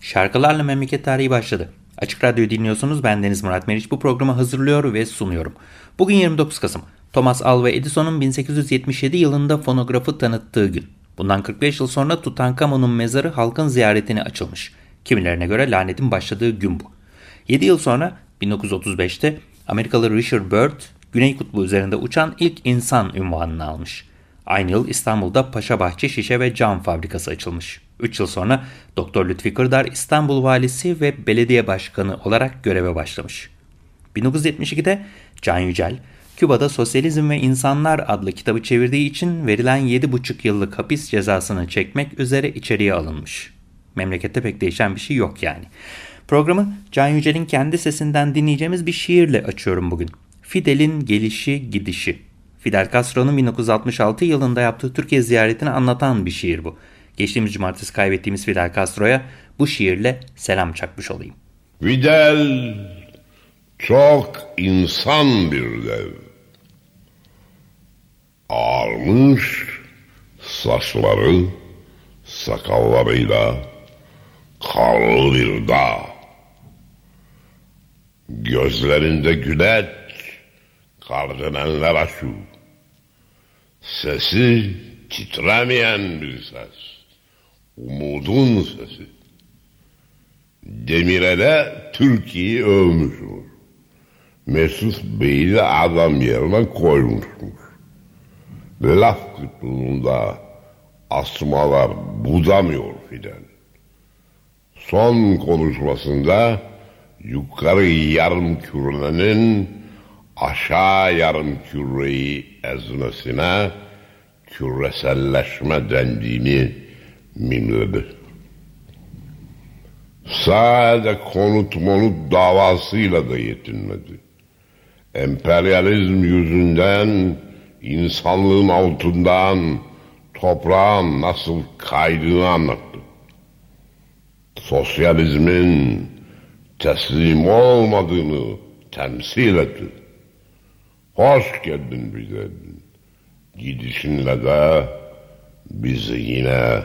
Şarkılarla Memleket Tarihi başladı. Açık Radyo dinliyorsunuz. Ben Deniz Murat Meriç. Bu programı hazırlıyor ve sunuyorum. Bugün 29 Kasım. Thomas Alva Edison'un 1877 yılında fonografı tanıttığı gün. Bundan 45 yıl sonra Tutankamon'un mezarı halkın ziyaretine açılmış. Kimilerine göre lanetin başladığı gün bu. 7 yıl sonra 1935'te Amerikalı Richard Byrd, Güney Kutbu üzerinde uçan ilk insan ünvanını almış. Aynı yıl İstanbul'da Paşabahçe Şişe ve Cam Fabrikası açılmış. 3 yıl sonra Doktor Lütfi Kırdar İstanbul Valisi ve Belediye Başkanı olarak göreve başlamış. 1972'de Can Yücel, Küba'da Sosyalizm ve İnsanlar adlı kitabı çevirdiği için verilen 7,5 yıllık hapis cezasını çekmek üzere içeriye alınmış. Memlekette pek değişen bir şey yok yani. Programı Can Yücel'in kendi sesinden dinleyeceğimiz bir şiirle açıyorum bugün. Fidel'in gelişi gidişi. Fidel Castro'nun 1966 yılında yaptığı Türkiye ziyaretini anlatan bir şiir bu. Geçtiğimiz cumartesi kaybettiğimiz Fidel Castro'ya bu şiirle selam çakmış olayım. Fidel çok insan bir dev. Ağarmış saçları sakallarıyla karlı bir dağ. Gözlerinde güneş, kardinenler aşu. Sesi titremeyen bir ses. Umudun sesi. Demirel'e Türkiye'yi övmüşmüş. Mesut Bey'i de adam yerine koymuşmuş. Laf kıtlığında asmalar budamıyor Fidel. Son konuşmasında yukarı yarım kürenin aşağı yarım küreyi ezmesine küreselleşme dendiğini mimledi. Sadece konut monut davasıyla da yetinmedi. Emperyalizm yüzünden insanlığın altından toprağın nasıl kaydığını anlattı. Sosyalizmin teslim olmadığını temsil etti. Hoş geldin bize. Gidişinle de bizi yine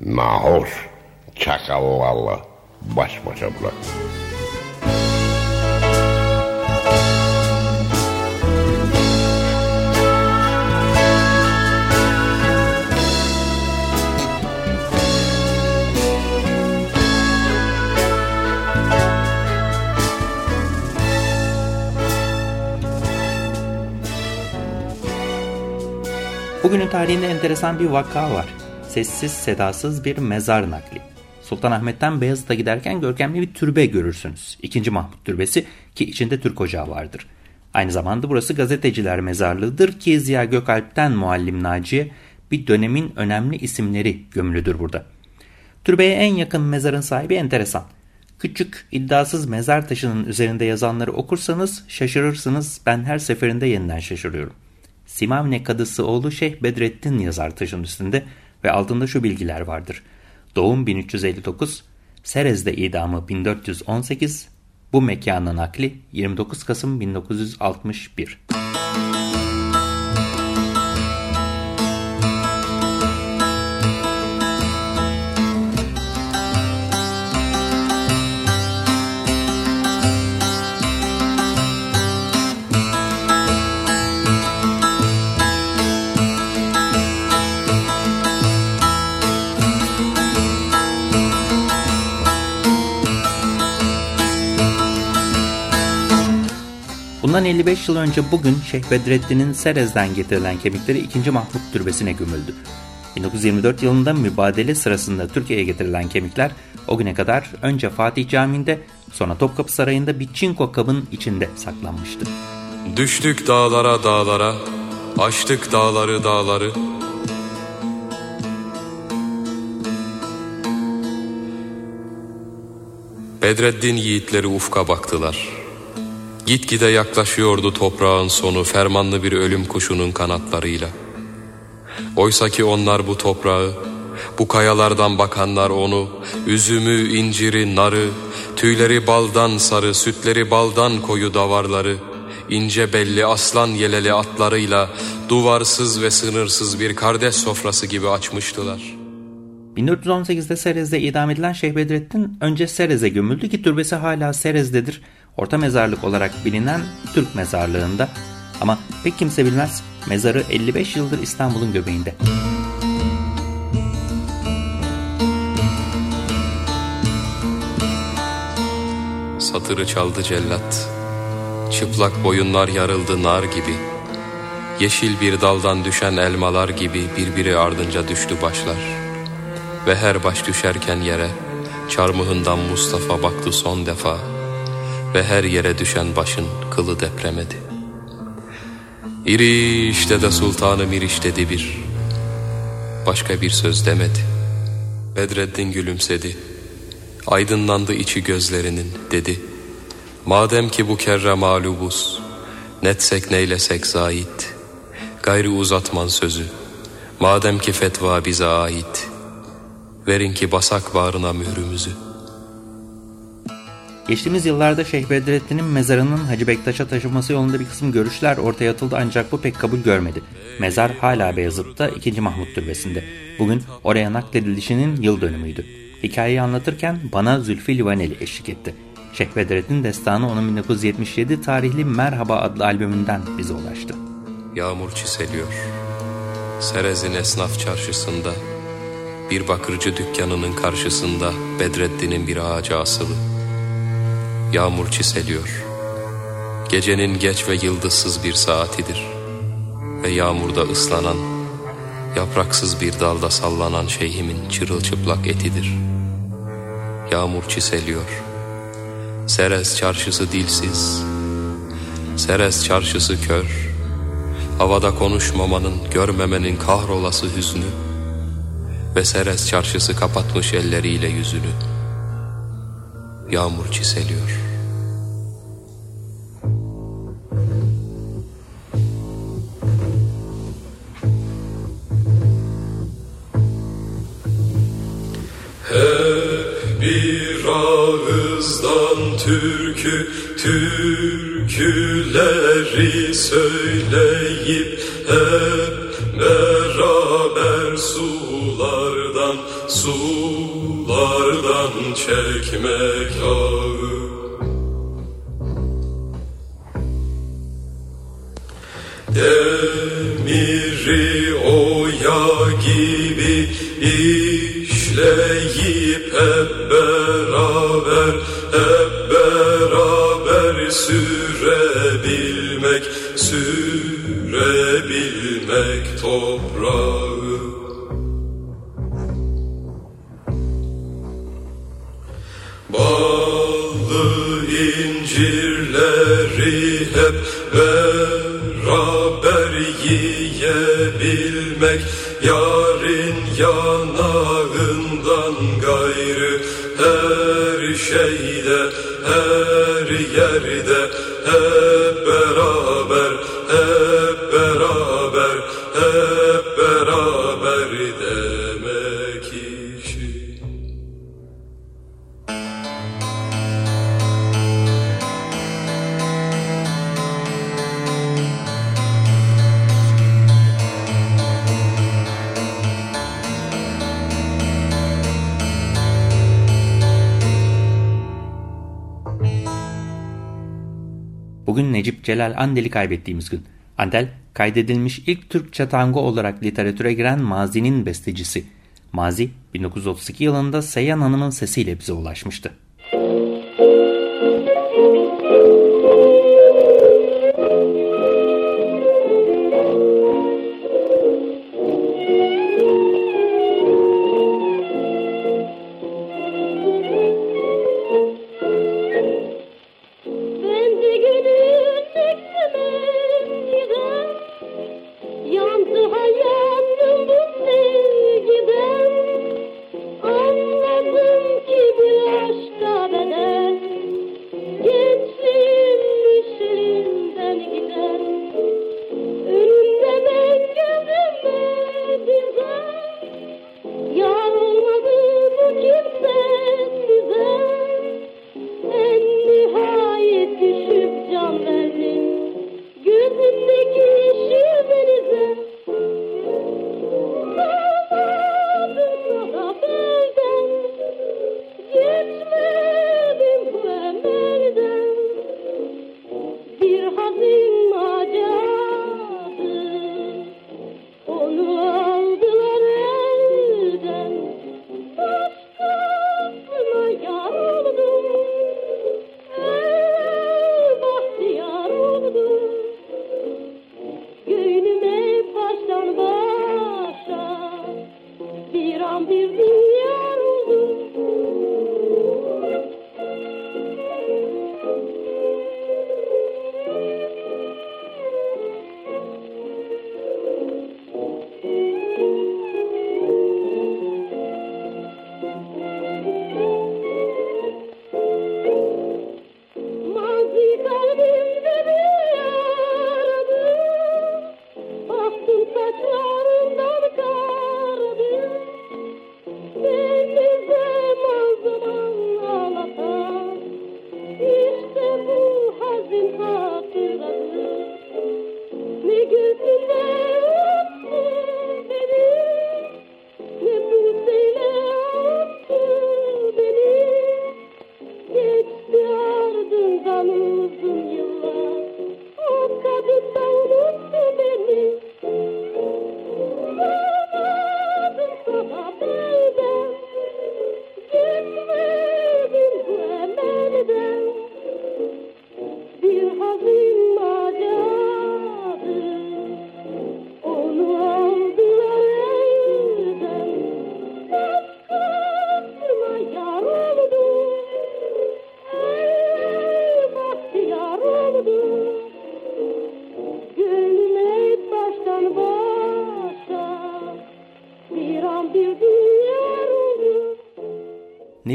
nahoş çakallarla baş başa bıraktı. Bugünün tarihinde enteresan bir vaka var. Sessiz sedasız bir mezar nakli. Sultanahmet'ten Beyazıt'a giderken görkemli bir türbe görürsünüz. İkinci Mahmut Türbesi ki içinde Türk Ocağı vardır. Aynı zamanda burası gazeteciler mezarlığıdır ki Ziya Gökalp'ten Muallim Naciye bir dönemin önemli isimleri gömülüdür burada. Türbeye en yakın mezarın sahibi enteresan. Küçük, iddiasız mezar taşının üzerinde yazanları okursanız şaşırırsınız. Ben her seferinde yeniden şaşırıyorum. Simavne kadısı oğlu Şeyh Bedrettin yazar taşın üstünde ve altında şu bilgiler vardır. Doğum 1359, Serez'de idamı 1418, bu mekanın nakli 29 Kasım 1961. Bundan 55 yıl önce bugün Şeyh Bedrettin'in Serez'den getirilen kemikleri 2. Mahmut Türbesi'ne gömüldü. 1924 yılında mübadele sırasında Türkiye'ye getirilen kemikler o güne kadar önce Fatih Camii'nde sonra Topkapı Sarayı'nda bir çinko kabın içinde saklanmıştı. Düştük dağlara dağlara, aştık dağları dağları, Bedreddin yiğitleri ufka baktılar. Gitgide yaklaşıyordu toprağın sonu fermanlı bir ölüm kuşunun kanatlarıyla. Oysa ki onlar bu toprağı, bu kayalardan bakanlar onu, üzümü, inciri, narı, tüyleri baldan sarı, sütleri baldan koyu davarları, ince belli aslan yeleli atlarıyla duvarsız ve sınırsız bir kardeş sofrası gibi açmıştılar.'' 1418'de Serez'de idam edilen Şeyh Bedrettin önce Serez'e gömüldü ki türbesi hala Serez'dedir. Orta mezarlık olarak bilinen Türk mezarlığında. Ama pek kimse bilmez mezarı 55 yıldır İstanbul'un göbeğinde. Satırı çaldı cellat. Çıplak boyunlar yarıldı nar gibi. Yeşil bir daldan düşen elmalar gibi birbiri ardınca düştü başlar.'' Ve her baş düşerken yere Çarmıhından Mustafa baktı son defa Ve her yere düşen başın kılı depremedi. İriş de sultanım iriş dedi bir. Başka bir söz demedi. Bedreddin gülümsedi. Aydınlandı içi gözlerinin dedi. Madem ki bu kerre mağlubuz Netsek neylesek zahit. Gayrı uzatman sözü. Madem ki fetva bize ait Verin ki basak bağrına mührümüzü. Geçtiğimiz yıllarda Şeyh Bedrettin'in mezarının Hacı Bektaş'a taşınması yolunda bir kısım görüşler ortaya atıldı ancak bu pek kabul görmedi. Mezar hala Beyazıt'ta 2. Mahmut Türbesi'nde. Bugün oraya nakledilişinin yıl dönümüydü. Hikayeyi anlatırken bana Zülfü Livaneli eşlik etti. Şeyh Bedrettin destanı onun 1977 tarihli Merhaba adlı albümünden bize ulaştı. Yağmur çiseliyor. Serez'in esnaf çarşısında bir bakırcı dükkanının karşısında Bedreddin'in bir ağacı asılı. Yağmur çiseliyor. Gecenin geç ve yıldızsız bir saatidir. Ve yağmurda ıslanan, yapraksız bir dalda sallanan şeyhimin çırılçıplak etidir. Yağmur çiseliyor. Serez çarşısı dilsiz, Serez çarşısı kör, havada konuşmamanın, görmemenin kahrolası hüznü, ve Seres çarşısı kapatmış elleriyle yüzünü. Yağmur çiseliyor. Türkü türküleri söyleyip hep beraber su sulardan sulardan çekmek ağı. Demiri oya gibi işleyip hep beraber sürebilmek sürebilmek toprağı Celal Andel'i kaybettiğimiz gün. Andel, kaydedilmiş ilk Türkçe tango olarak literatüre giren Mazi'nin bestecisi. Mazi, 1932 yılında Seyhan Hanım'ın sesiyle bize ulaşmıştı.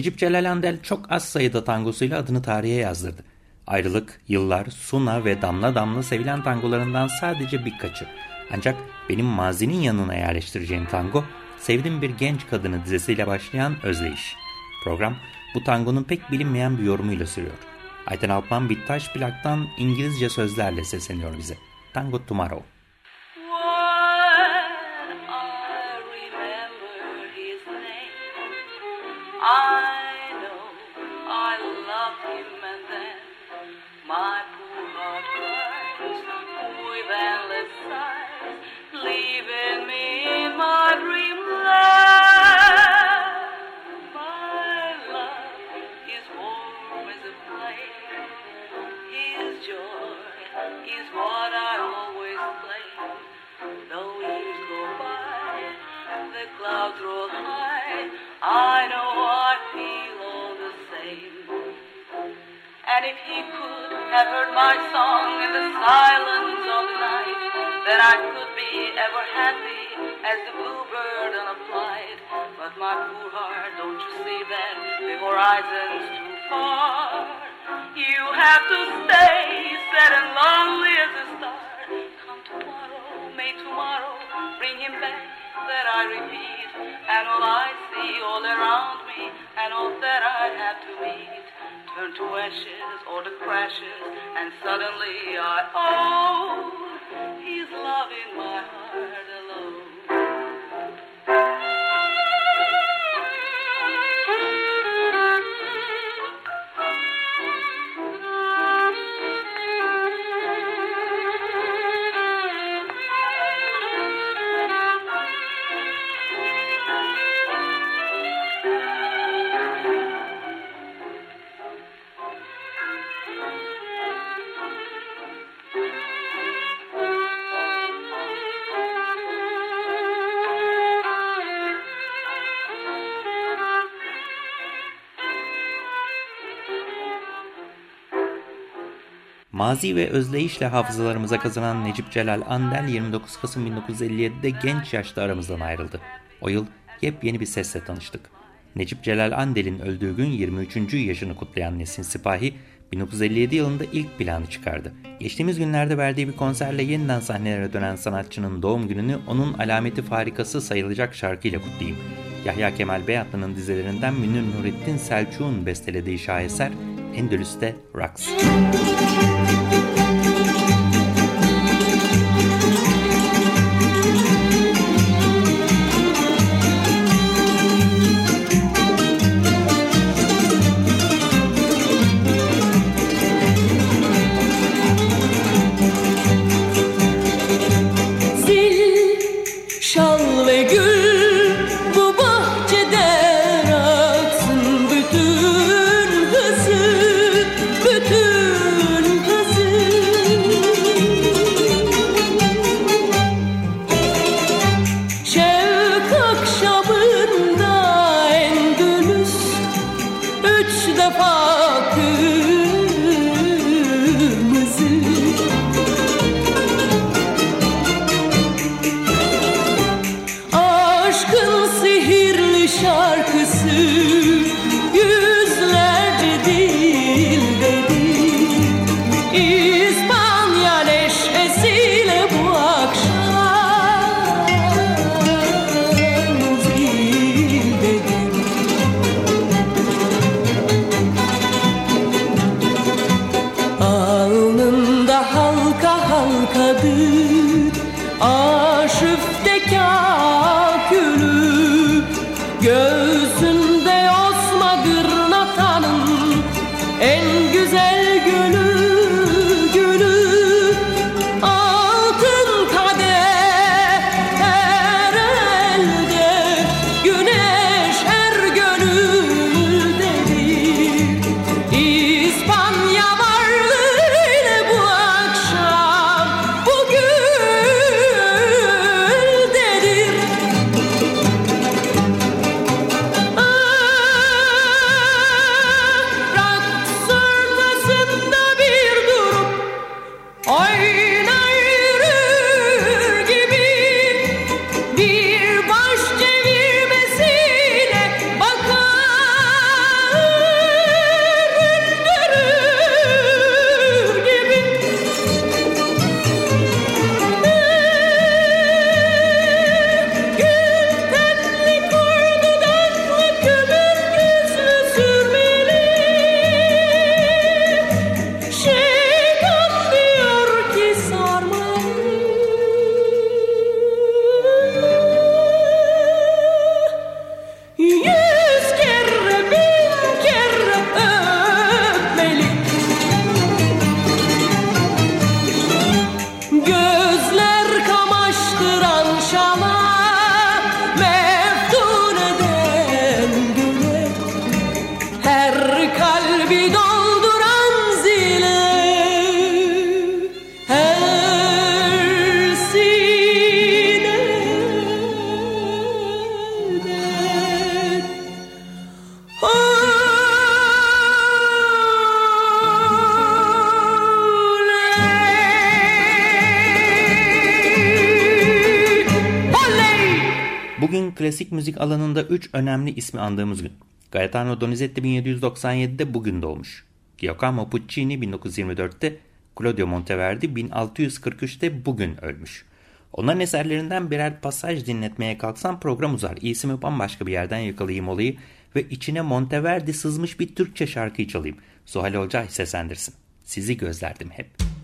Necip Celal Andel çok az sayıda tangosuyla adını tarihe yazdırdı. Ayrılık, Yıllar, Suna ve Damla Damla sevilen tangolarından sadece birkaçı. Ancak benim mazinin yanına yerleştireceğim tango, Sevdim Bir Genç Kadını dizesiyle başlayan Özleyiş. Program bu tangonun pek bilinmeyen bir yorumuyla sürüyor. Ayten Alpan Bittaş plaktan İngilizce sözlerle sesleniyor bize. Tango Tomorrow. If he could have heard my song in the silence of the night, then I could be ever happy as the bluebird on a flight. But my poor heart, don't you see that the horizon's too far? You have to stay, sad and lonely as a star. Come tomorrow, may tomorrow bring him back, that I repeat, and all I see all around me, and all that I have to meet turn to ashes or to crashes, and suddenly I, oh, he's loving Mazi ve özleyişle hafızalarımıza kazanan Necip Celal Andel 29 Kasım 1957'de genç yaşta aramızdan ayrıldı. O yıl yepyeni bir sesle tanıştık. Necip Celal Andel'in öldüğü gün 23. yaşını kutlayan Nesin Sipahi 1957 yılında ilk planı çıkardı. Geçtiğimiz günlerde verdiği bir konserle yeniden sahnelere dönen sanatçının doğum gününü onun alameti farikası sayılacak şarkıyla kutlayayım. Yahya Kemal Beyatlı'nın dizelerinden Münir Nurettin Selçuk'un bestelediği şaheser Endülüs'te Raks. Bugün klasik müzik alanında 3 önemli ismi andığımız gün. Gaetano Donizetti 1797'de bugün doğmuş. Giacomo Puccini 1924'te, Claudio Monteverdi 1643'te bugün ölmüş. Onların eserlerinden birer pasaj dinletmeye kalksam program uzar. İyisi bambaşka bir yerden yakalayayım olayı ve içine Monteverdi sızmış bir Türkçe şarkıyı çalayım. Zuhal Olcay seslendirsin. Sizi gözlerdim hep.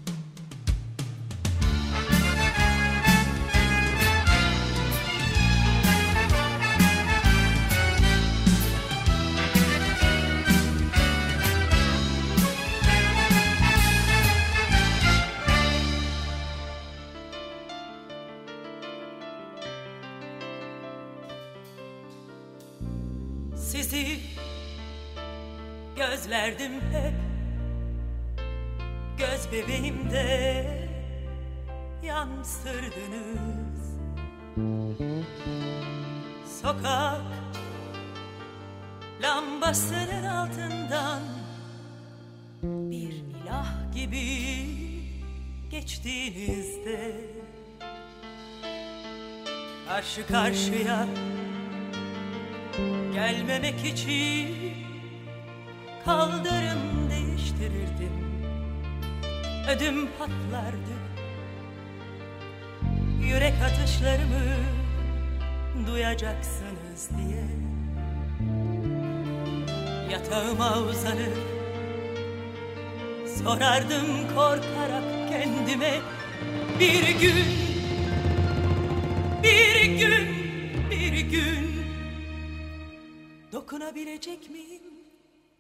Sizi gözlerdim hep. Göz bebeğimde yansırdınız. Sokak lambasının altından Bir ilah gibi geçtiğinizde Karşı karşıya Gelmemek için kaldırım değiştirirdim. Ödüm patlardı. Yürek atışlarımı duyacaksınız diye. Yatağıma uzanır Sorardım korkarak kendime. Bir gün Bir gün Bir gün dokunabilecek miyim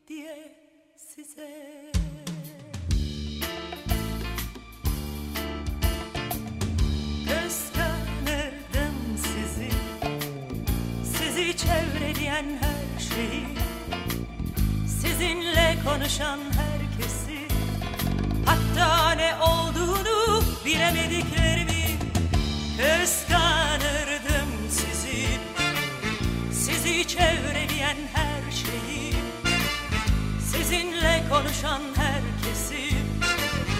diye size. Kıskanırdım sizi, sizi çevreleyen her şeyi, sizinle konuşan herkesi, hatta ne olduğunu bilemediklerimi kıskanırdım konuşan herkesi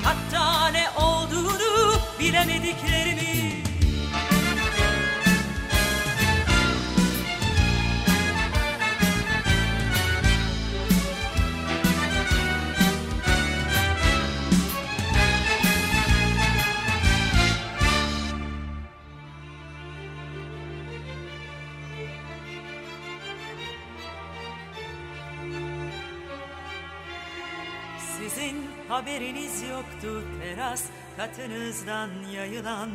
Hatta ne olduğunu bilemediklerimi haberiniz yoktu teras katınızdan yayılan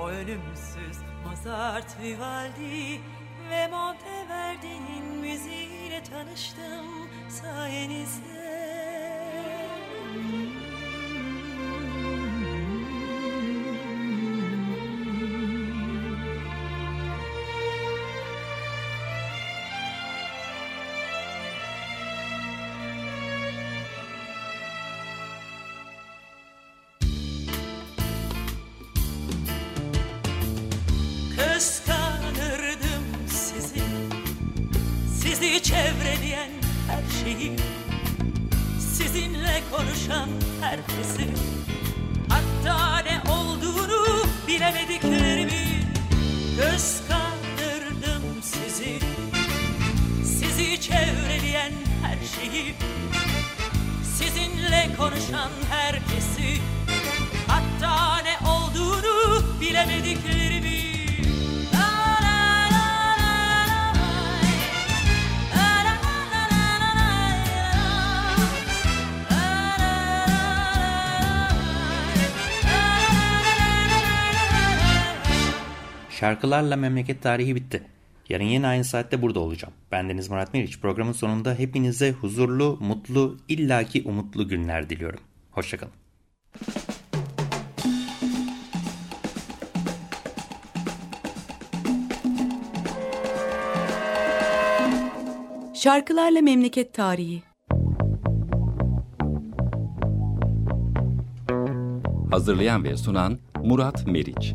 o ölümsüz Mozart, Vivaldi ve Monteverdi'nin müziğiyle tanıştım sayenizde. Şarkılarla memleket tarihi bitti. Yarın yine aynı saatte burada olacağım. Bendeniz Murat Meriç. Programın sonunda hepinize huzurlu, mutlu, illaki umutlu günler diliyorum. Hoşçakalın. Şarkılarla Memleket Tarihi Hazırlayan ve sunan Murat Meriç